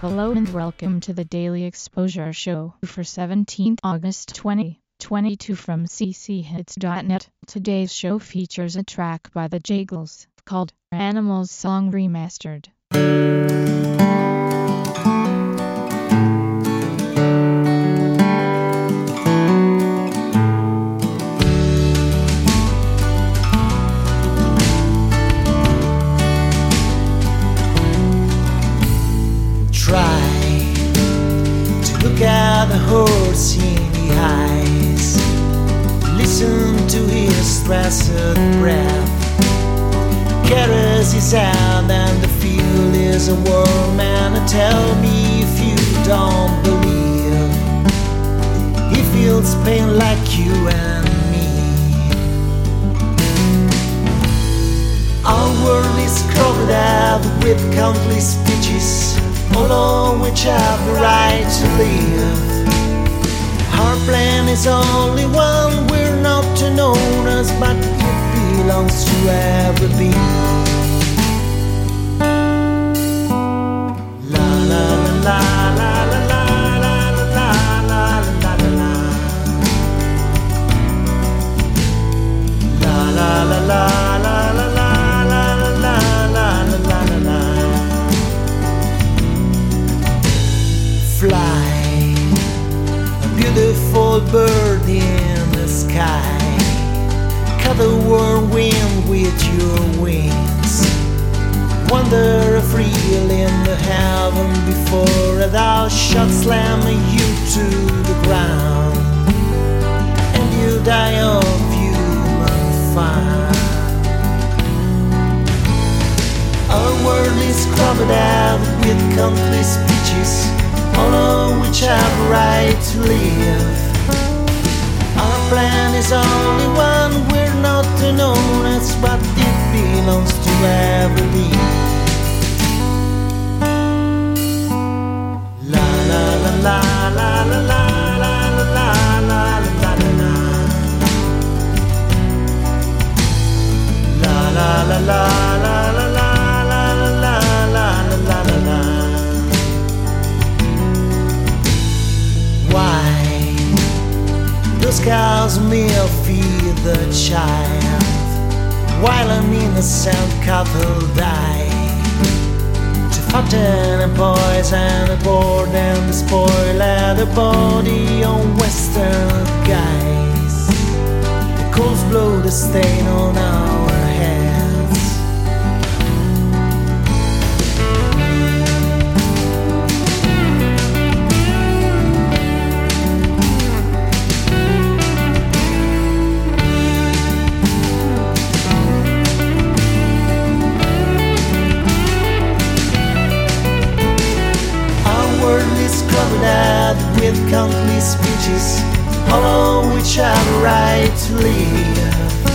Hello and welcome to the Daily Exposure Show for 17th August 2022 from cchits.net. Today's show features a track by the Jagles called Animals Song Remastered. Stressed breath. Carries his hand and the field is a warm man. Tell me if you don't believe. He feels pain like you and me. Our world is crowded with countless speeches, all of which have the right to live. Our plan is only one, known as, but it belongs to every being. La la la la la la. La la la la la la fly, a beautiful bird in the sky. Cover whirlwind with your wings. Wander free in the heaven before thou shalt slam you to the ground. And you die of human fire. Our world is covered out with countless beaches all of which have right to live. Our plan is only one, we're not known as but it belongs to every being. La la la la la la la la la la la la la la la la cow's meal feed the child while an innocent couple die. To fatten and poison aboard and spoil the body on western guys. The coals blow the stain on our speeches, all which a right to live.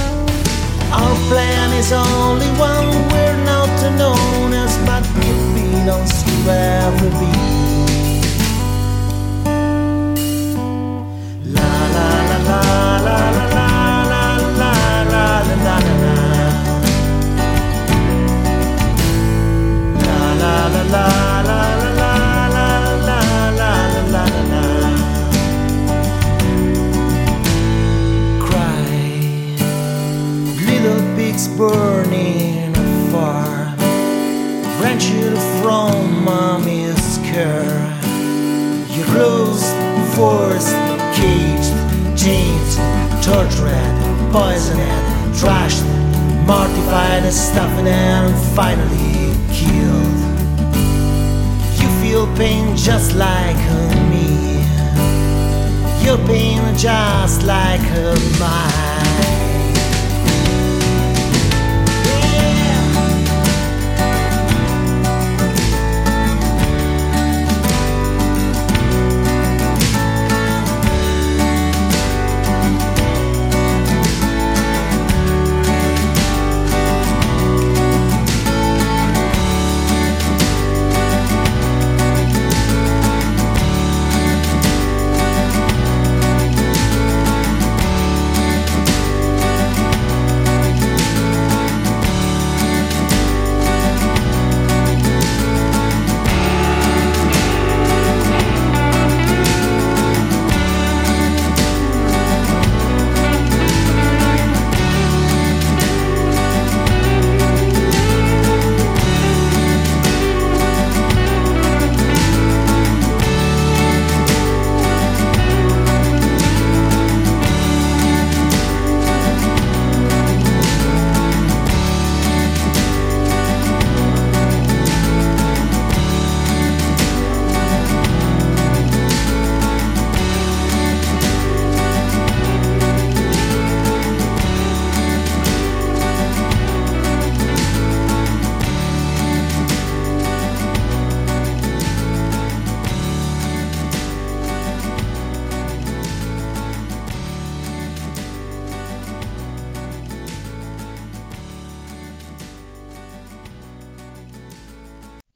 Our plan is only one, we're not known as, but it belongs to every being. Forced, caged, chained, tortured, poisoned, trashed, mortified, stuffed, and finally killed. You feel pain just like me. Your pain just like mine.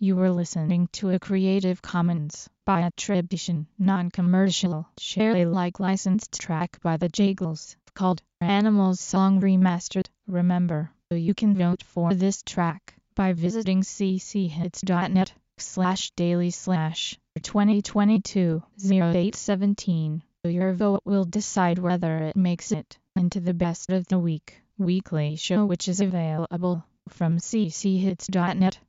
You were listening to a Creative Commons by attribution, non-commercial, share Alike licensed track by the Jagles called Animals Song Remastered. Remember, you can vote for this track by visiting cchits.net slash daily slash 2022 0817. Your vote will decide whether it makes it into the best of the week weekly show which is available from cchits.net